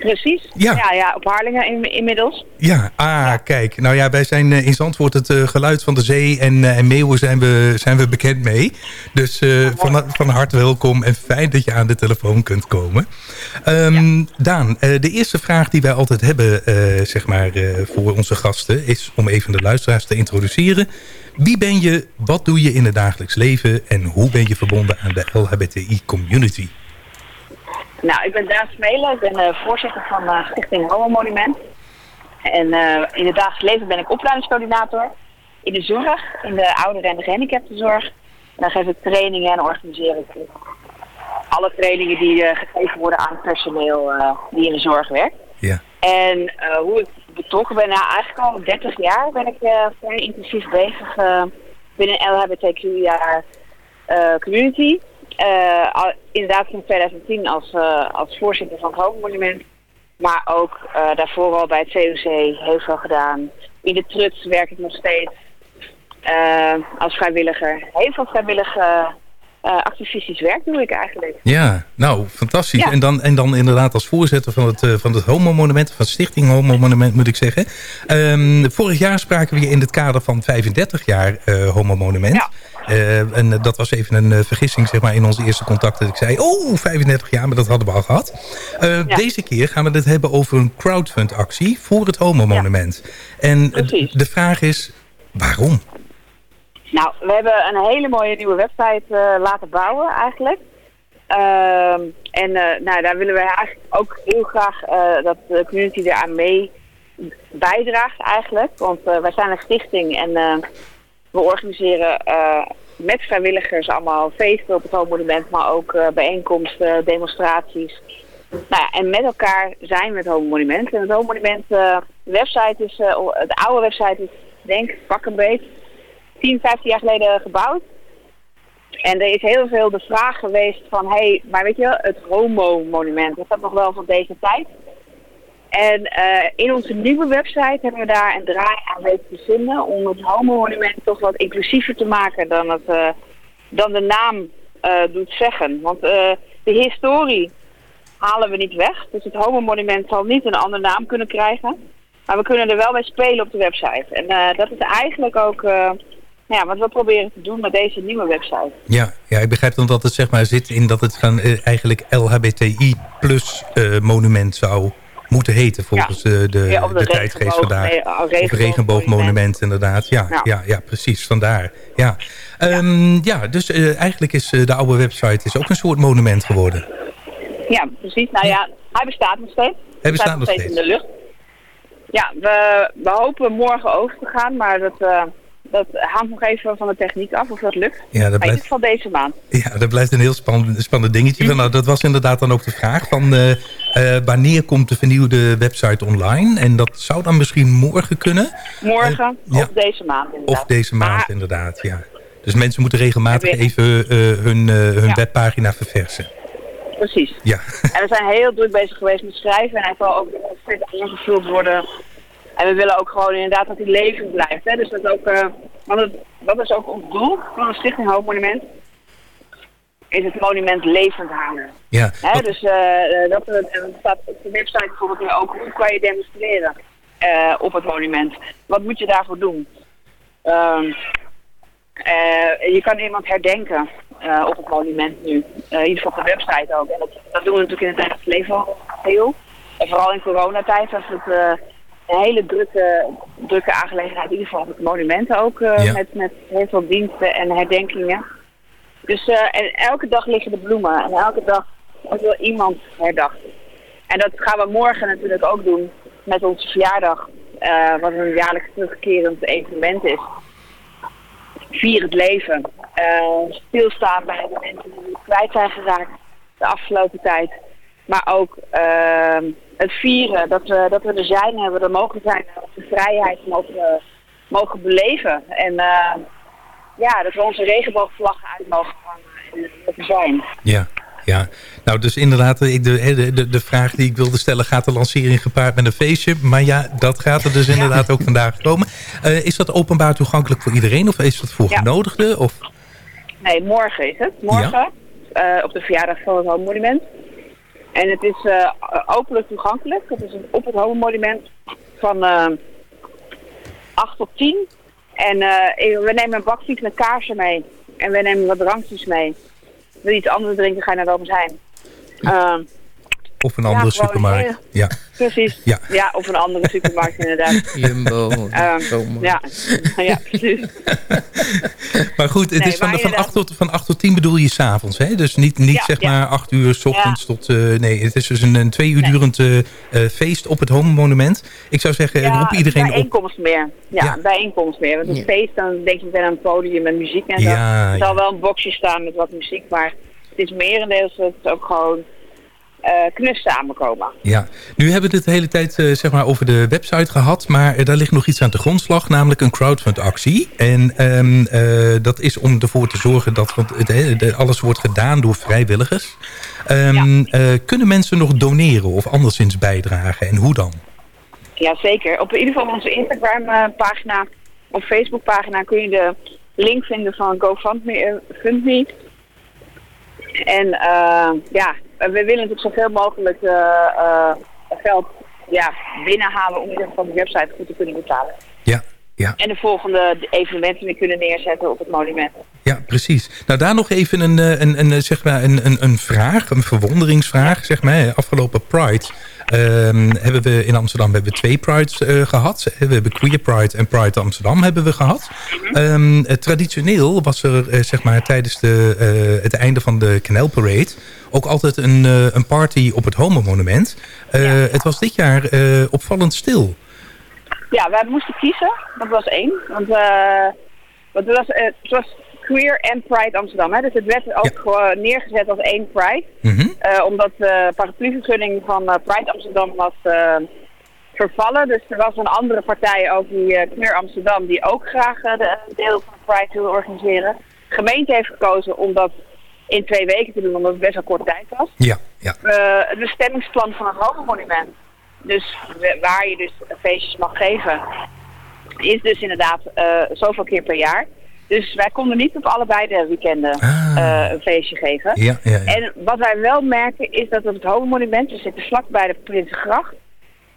Precies. Ja, ja, ja op Harlingen in, inmiddels. Ja, ah, kijk. Nou ja, wij zijn in Zandvoort het geluid van de zee en, en meeuwen zijn we, zijn we bekend mee. Dus van, van harte welkom en fijn dat je aan de telefoon kunt komen. Um, ja. Daan, de eerste vraag die wij altijd hebben zeg maar, voor onze gasten... is om even de luisteraars te introduceren. Wie ben je, wat doe je in het dagelijks leven... en hoe ben je verbonden aan de LHBTI-community? Nou, ik ben Daan Smelen. Ik ben uh, voorzitter van uh, Stichting Homo Monument. En uh, in het dagelijks leven ben ik opleidingscoördinator. In de zorg, in de ouderen- en de gehandicaptenzorg. En dan geef ik trainingen en organiseer ik alle trainingen die gegeven worden aan het personeel die in de zorg werkt. Ja. En hoe ik betrokken ben, nou eigenlijk al 30 jaar ben ik vrij intensief bezig binnen LHBTQ-jaar community. Uh, inderdaad in 2010 als, uh, als voorzitter van het Hoogmonument. Maar ook uh, daarvoor al bij het COC heel veel gedaan. In de Truts werk ik nog steeds als vrijwilliger. Heel veel vrijwillige activistisch werk doe ik eigenlijk. Ja, nou, fantastisch. Ja. En, dan, en dan inderdaad als voorzitter van het, van het Homo Monument, van Stichting Homo Monument moet ik zeggen. Um, vorig jaar spraken we in het kader van 35 jaar Homo Monument. Ja. Uh, en dat was even een uh, vergissing zeg maar, in onze eerste contact. Dat ik zei, oh, 35 jaar, maar dat hadden we al gehad. Uh, ja. Deze keer gaan we het hebben over een crowdfund actie voor het Homo Monument. Ja. En de vraag is, waarom? Nou, we hebben een hele mooie nieuwe website laten bouwen eigenlijk. Ehm, en nou, daar willen we eigenlijk ook heel graag dat de community eraan mee bijdraagt eigenlijk. Want wij zijn een stichting en we organiseren uh, met vrijwilligers allemaal feesten op het Homo-monument, maar ook uh, bijeenkomsten, demonstraties. Nou ja, en met elkaar zijn we het Homo-monument. En het Homo-monument uh, website is, de oude website is denk pak een beet 10, 15 jaar geleden gebouwd. En er is heel veel de vraag geweest van, hé, hey, maar weet je, het Homo-monument, is dat nog wel van deze tijd? En uh, in onze nieuwe website hebben we daar een draai aan weten te vinden om het homo-monument toch wat inclusiever te maken dan, het, uh, dan de naam uh, doet zeggen. Want de historie halen we niet weg. Dus het homo-monument zal niet een andere naam kunnen krijgen. Maar we kunnen er wel bij spelen op de website. En dat is eigenlijk ook ja, wat we proberen te doen met deze nieuwe website. Ja, ja ik begrijp dan dat het zeg maar zit in dat het gaan, eigenlijk LHBTI plus monument zou moeten heten volgens ja. de, de, ja, de, de tijdgeest vandaag. Nee, of regenboogmonument inderdaad. Ja, ja. Ja, ja, precies, vandaar. Ja, um, ja dus uh, eigenlijk is uh, de oude website is ook een soort monument geworden. Ja, precies. Nou ja, hij bestaat nog steeds. Hij bestaat nog steeds. in de lucht. Ja, we, we hopen morgen over te gaan, maar dat... Uh, dat hangt nog even van de techniek af of dat lukt. Ja, dat blijft van deze maand. Ja, dat blijft een heel spannend, spannend dingetje. Mm. Nou, dat was inderdaad dan ook de vraag van uh, uh, wanneer komt de vernieuwde website online? En dat zou dan misschien morgen kunnen. Morgen uh, of ja. deze maand inderdaad. Of deze maand maar, inderdaad, ja. Dus mensen moeten regelmatig even hun, hun ja. webpagina verversen. Precies. Ja. En we zijn heel druk bezig geweest met schrijven. En hij zal ook verder ingevuld worden en we willen ook gewoon inderdaad dat hij levend blijft. Hè? Dus dat, ook, uh, want het, dat is ook ons doel van een stichting Hoofdmonument. Is het monument levend houden. Ja. Hè? Dus uh, dat er staat op de website bijvoorbeeld ook hoe kan je demonstreren uh, op het monument. Wat moet je daarvoor doen? Um, je kan iemand herdenken op het monument nu. in ieder geval op de website ook. En dat, dat doen we natuurlijk in het dagelijks leven al heel. En vooral in coronatijd als het een hele drukke, drukke aangelegenheid. In ieder geval het monument ook. met, met heel veel diensten en herdenkingen. Dus en elke dag liggen de bloemen. En elke dag wordt wel iemand herdacht. En dat gaan we morgen natuurlijk ook doen met onze verjaardag. wat een jaarlijks terugkerend evenement is. Vier het leven. stilstaan bij de mensen die kwijt zijn geraakt de afgelopen tijd. Maar ook ehm, het vieren, dat we, dat we er zijn en we er mogen zijn. Dat we vrijheid mogen, mogen beleven. En uh, ja, dat we onze regenboogvlaggen uit mogen hangen en dat we zijn. Ja, ja. Nou, dus inderdaad, de, de, de, de vraag die ik wilde stellen... gaat de lancering gepaard met een feestje? Maar ja, dat gaat er dus inderdaad ook vandaag komen. Uh, is dat openbaar toegankelijk voor iedereen? Of is dat voor ja. genodigden? Of? Nee, morgen is het. Morgen, uh, op de verjaardag van het Monument. En het is uh, openlijk toegankelijk. Het is op het Home Monument van uh, 8 tot 10. En we nemen een bakfiets met kaarsen mee. En we nemen wat drankjes mee. Wil je iets anders drinken, ga je naar de Albert Heijn. Of een andere supermarkt. ja. Precies. Ja. ja, of een andere supermarkt inderdaad. Jumbo. Um, ja. ja, precies. maar goed, het is van, van, 8 tot, van 8 tot 10 bedoel je s'avonds, hè? Dus niet, niet ja, zeg maar 8 uur s ochtends tot... Uh, nee, het is dus een, een twee uur nee. durend uh, feest op het Home Monument. Ik zou zeggen, ja, roep iedereen op... bijeenkomst meer. Ja, ja. bijeenkomst meer. Want een feest, dan denk je meteen aan een podium met muziek en zo. er zal wel een boxje staan met wat muziek, maar het is merendeels het is ook gewoon knus samenkomen. Ja, nu hebben we het de hele tijd uh, zeg maar over de website gehad, maar uh, daar ligt nog iets aan de grondslag, namelijk een crowdfund-actie. En um, dat is om ervoor te zorgen dat want het, alles wordt gedaan door vrijwilligers. Um, ja. kunnen mensen nog doneren of anderszins bijdragen en hoe dan? Ja, zeker. Op in ieder geval onze Instagram-pagina of Facebook-pagina kun je de link vinden van GoFundMe. En ja, we willen natuurlijk zoveel mogelijk uh, geld ja, binnenhalen om in ieder de website goed te kunnen betalen. Ja, ja. En de volgende evenementen weer kunnen neerzetten op het monument. Ja, precies. Nou, daar nog even een, een, een, zeg maar een, een, een vraag, een verwonderingsvraag. Zeg maar. Afgelopen Pride um, hebben we in Amsterdam hebben we twee Prides uh, gehad. We hebben Queer Pride en Pride Amsterdam hebben we gehad. Um, traditioneel was er uh, zeg maar, tijdens de, uh, het einde van de Canal Parade ook altijd een, een party op het Homo Monument. Ja. Het was dit jaar opvallend stil. Ja, wij moesten kiezen. Dat was één. Want, uh, want het, was, het was Queer en Pride Amsterdam. Hè? Dus het werd ook neergezet als één Pride. Mm -hmm. uh, omdat de parapluvergunning van Pride Amsterdam was vervallen. Dus er was een andere partij ook, die Queer Amsterdam, die ook graag de deel van Pride wilde organiseren. De gemeente heeft gekozen om dat in twee weken te doen, omdat het best wel kort tijd was. Ja, ja. het bestemmingsplan van het Hoogmonument dus waar je dus feestjes mag geven, is dus inderdaad uh, zoveel keer per jaar. Dus wij konden niet op allebei de weekenden ah. uh, een feestje geven. Ja, ja, ja. En wat wij wel merken is dat op het hoofdmonument, we zitten vlak bij de Prinsengracht,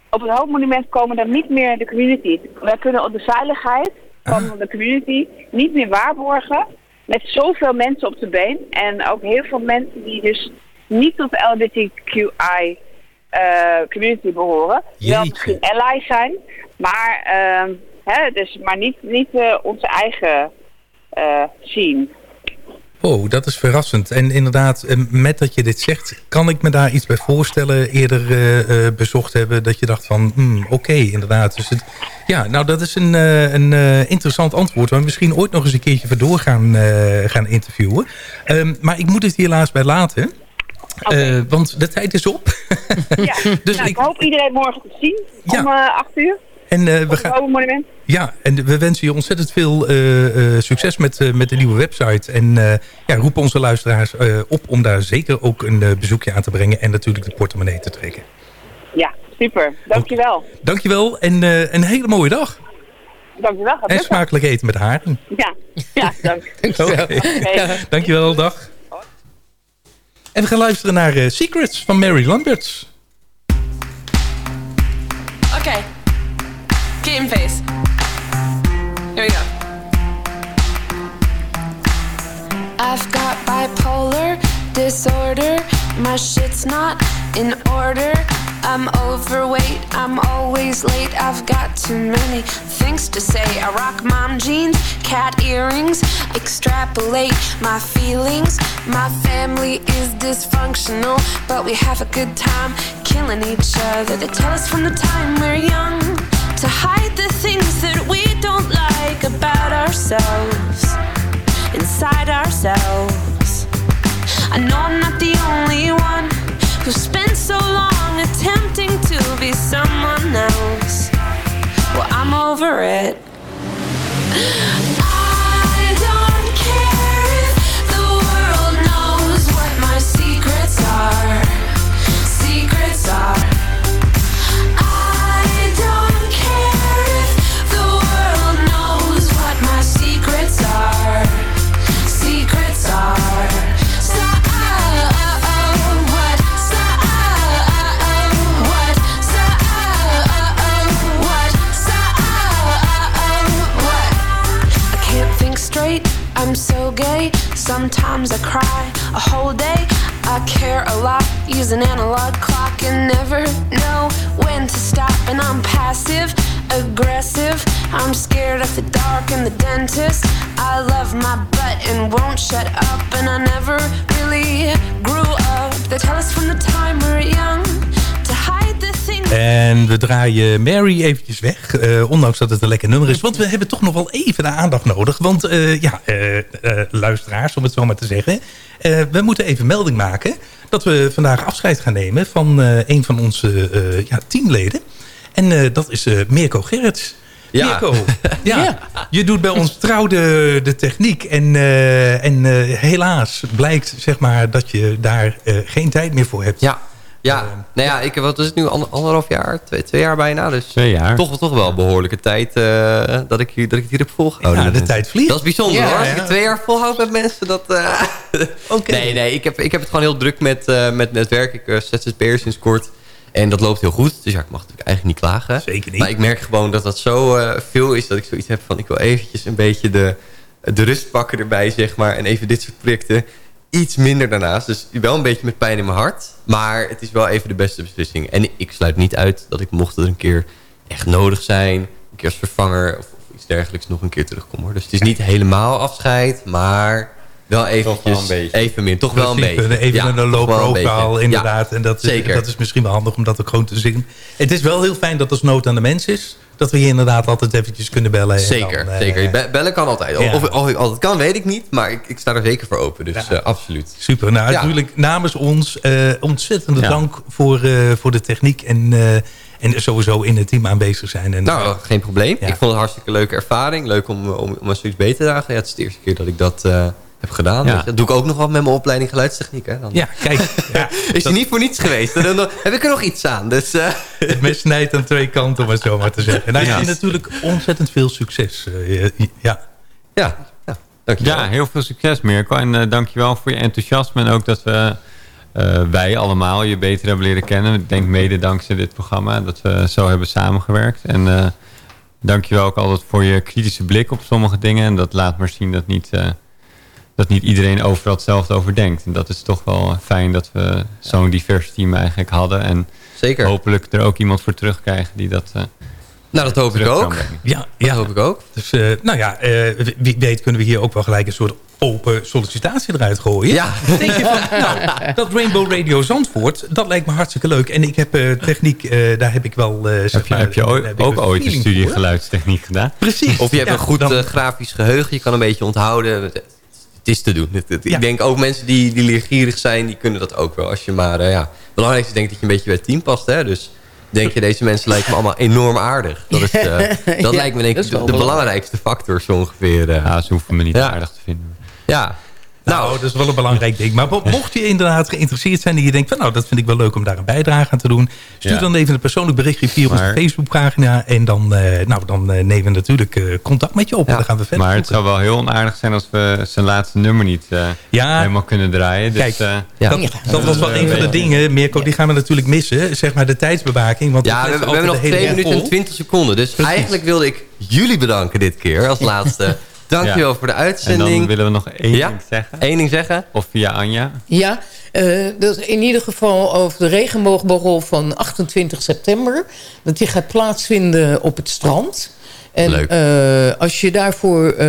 op het hoofdmonument komen dan niet meer de community. Wij kunnen de veiligheid van ah. de community niet meer waarborgen met zoveel mensen op de been. En ook heel veel mensen die dus niet tot LGBTQI community behoren. Jeetje. Wel misschien allies zijn, maar, uh, hè, dus, maar niet, niet uh, onze eigen uh, scene. Oh, dat is verrassend. En inderdaad, met dat je dit zegt, kan ik me daar iets bij voorstellen eerder uh, bezocht hebben, dat je dacht van, hmm, oké, okay, inderdaad. Dus het, ja, nou dat is een, uh, een interessant antwoord, waar we misschien ooit nog eens een keertje verdoor gaan, gaan interviewen. Um, maar ik moet het helaas bij laten. Okay. Uh, want de tijd is op. ja, dus nou, ik... ik... hoop iedereen morgen te zien ja. om uh, 8 uur. En uh, we gaan. Ja, en we wensen je ontzettend veel uh, succes met, met de nieuwe website. En ja, roepen onze luisteraars op om daar zeker ook een bezoekje aan te brengen. En natuurlijk de portemonnee te trekken. Ja, super. Dankjewel. Okay. Dankjewel en een hele mooie dag. Dankjewel. En smakelijk eten met haring. Ja, ja dank. Dankjewel. Okay. Dankjewel, dag. En we gaan luisteren naar uh, Secrets van Mary Lamberts. Oké. Okay. Game face. Here we go. I've got bipolar disorder. My shit's not in order. I'm overweight, I'm always late. I've got too many things to say. I rock mom jeans, cat earrings, extrapolate my feelings. My family is dysfunctional, but we have a good time killing each other. They tell us from the time we're young to hide the things that we don't like about ourselves, inside ourselves. I know I'm not the only one who spent so long attempting to be someone else. Well, I'm over it. Sometimes I cry a whole day. I care a lot. Use an analog clock and never know when to stop. And I'm passive, aggressive. I'm scared of the dark and the dentist. I love my butt and won't shut up. And I never really grew up. They tell us from the time we're young En we draaien Mary eventjes weg. eh, ondanks dat het een lekker nummer is. Want we hebben toch nog wel even de aandacht nodig. Want eh, ja, eh, luisteraars, om het zo maar te zeggen. we moeten even melding maken. Dat we vandaag afscheid gaan nemen van een van onze ja, teamleden. En dat is Mirko Gerrits. Ja. Mirko, ja, je doet bij ons trouw de, de techniek. En, en helaas blijkt zeg maar, dat je daar geen tijd meer voor hebt. Ja, ja. nou ja, ik, wat is het nu, ander- anderhalf jaar, twee, twee jaar bijna. Dus Twee jaar. Toch, toch wel behoorlijke tijd eh, dat, ik, hier- dat ik het hier heb volgehouden. Ja, de tijd vliegt. Dat is bijzonder Ja, hoor. Als ja. ik twee jaar volhoud met mensen, dat... eh, Nee, nee, ik heb, ik heb het gewoon heel druk met, eh, met, met werk. Ik uh, ZZP'er sinds kort. En dat loopt heel goed. Dus ja, ik mag natuurlijk eigenlijk niet klagen. Zeker niet. Maar ik merk gewoon dat dat zo veel is... dat ik zoiets heb van... ik wil eventjes een beetje de, de rust pakken erbij, zeg maar. En even dit soort projecten iets minder daarnaast. Dus wel een beetje met pijn in mijn hart. Maar het is wel even de beste beslissing. En ik sluit niet uit dat ik mocht het een keer echt nodig zijn... een keer als vervanger of, of iets dergelijks nog een keer terugkom. Hoor. Dus het is niet helemaal afscheid, maar... Wel eventjes, wel een beetje. even meer, toch wel een beetje. Even Ja, een beetje. inderdaad. Ja, en dat, zeker. dat is misschien wel handig om dat ook gewoon te zien. Het is wel heel fijn dat als nood aan de mens is... dat we hier inderdaad altijd eventjes kunnen bellen. en Zeker, dan, eh, zeker. Be- bellen kan altijd. ja. Of, of ik altijd kan, weet ik niet. Maar ik, ik sta er zeker voor open. Dus eh, absoluut. Super. Nou, Ja. natuurlijk namens ons eh, ontzettende dank voor, eh, voor de techniek... En, eh, en sowieso in het team aanwezig zijn. En, Nou, geen probleem. Ik vond het een hartstikke leuke ervaring. Leuk om, om, om aan zoiets beter te dragen. Ja, het is de eerste keer dat ik dat eh, heb gedaan. Ja. je. Dat doe ik ook nog wel met mijn opleiding geluidstechniek. Hè? Dan ja, kijk. Ja, is hij niet voor niets geweest. Dan, dan heb ik er nog iets aan. Dus, eh, het mes snijdt aan twee kanten, om het zo maar te zeggen. Nou, Ja. je natuurlijk ontzettend veel succes. eh, ja. ja, ja, dankjewel. Ja, heel veel succes Mirko. En uh, dankjewel voor je enthousiasme. En ook dat we, uh, wij allemaal je beter hebben leren kennen. Ik denk mede dankzij dit programma. Dat we zo hebben samengewerkt. En uh, dankjewel ook altijd voor je kritische blik op sommige dingen. En dat laat maar zien dat niet, uh, dat niet iedereen overal hetzelfde over denkt. En dat is toch wel fijn dat we zo'n divers team eigenlijk hadden. En Zeker. hopelijk er ook iemand voor terugkrijgen die dat... uh, nou, dat hoop ik ook. Ja, ja. Dat hoop ik ook. Dus, uh, nou ja, uh, wie weet kunnen we hier ook wel gelijk een soort open sollicitatie eruit gooien. Ja. Denk je van, nou, dat Rainbow Radio Zandvoort, dat lijkt me hartstikke leuk. En ik heb uh, techniek, uh, daar heb ik wel... zeg heb je, maar, heb je ooit, heb ook ooit een studie voor. geluidstechniek gedaan? Precies. Of je hebt ja, een goed dan, uh, grafisch geheugen, je kan een beetje onthouden. Het is te doen. Het, het, Ja. Ik denk ook mensen die, die leergierig zijn, die kunnen dat ook wel. Als je maar, uh, ja, het belangrijkste is denk ik dat je een beetje bij het team past. Hè? Dus denk je, deze mensen lijken me allemaal enorm aardig. Dat, is, uh, dat Ja, lijkt me denk ik de, de belangrijkste factor zo ongeveer. Uh. Ja, ze hoeven me niet Ja. aardig te vinden. Ja, Nou, dat is wel een belangrijk ding. Maar mocht je inderdaad geïnteresseerd zijn... en je denkt van nou, dat vind ik wel leuk om daar een bijdrage aan te doen... stuur Ja. dan even een persoonlijk berichtje via onze Maar- Facebookpagina... en dan, eh, nou, dan eh, nemen we natuurlijk eh, contact met je op. En dan gaan we verder Maar het zoeken. zou wel heel onaardig zijn als we zijn laatste nummer niet uh, Ja. helemaal kunnen draaien. Dus, Kijk, uh, Ja. Dat, dat was wel een van de dingen, Mirko, die gaan we natuurlijk missen. Zeg maar de tijdsbewaking. Want ja we, hebben- we hebben nog 2 minuten en 20 seconden. Dus eigenlijk wilde ik jullie bedanken dit keer als laatste. Dankjewel Ja. voor de En uitzending. dan willen we nog één Ja? ding zeggen. Eén ding zeggen. Of via Anja. Ja, eh, dat in ieder geval over de regenboogborrel van 28 september. Dat die gaat plaatsvinden op het strand. En Leuk. eh, als je daarvoor eh,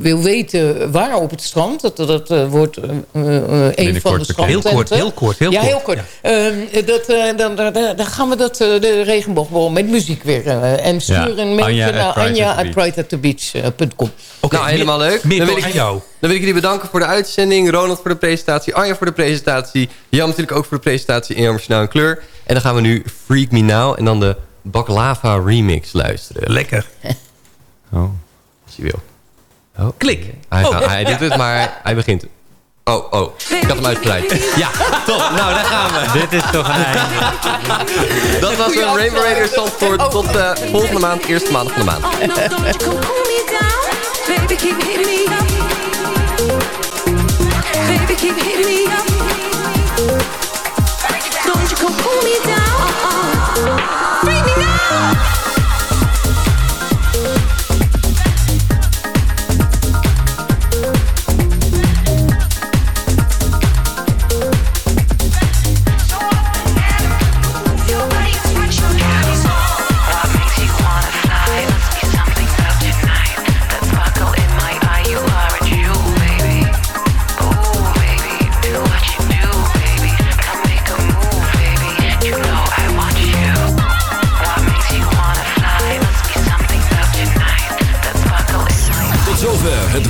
wil weten waar op het strand... dat, dat eh, wordt een van de strandtenten. Heel kort, heel kort, heel ja, kort. heel kort. Ehm, dat, eh, dan, dan, gaan we dat, de regenboogborrel met muziek weer... eh, en stuur Ja, een mailtje Anja at naar anja at prideatthebeach. prideatthebeach.com. nou, helemaal leuk. Dan, wil ik, aan jou. dan wil ik jullie bedanken voor de uitzending. Ronald voor de presentatie. Anja voor de presentatie. Jan natuurlijk ook voor de presentatie in en Kleur. En dan gaan we nu Freak Me Now en dan de Baklava remix luisteren. Lekker. Oh. Als je wil. Oh. Klik. Hij, Oh. gaat- hij doet het, maar hij begint. Oh, oh. Ik had hem uitgebreid. Ja, top. Nou, daar gaan we. Dit is toch een einde. Dat was een Rainbow Raiders Zandvoort. Tot eh, volgende maand, eerste maandag van de maand. Baby, keep hitting me up. Baby, keep hitting me up. Don't you come pull me down.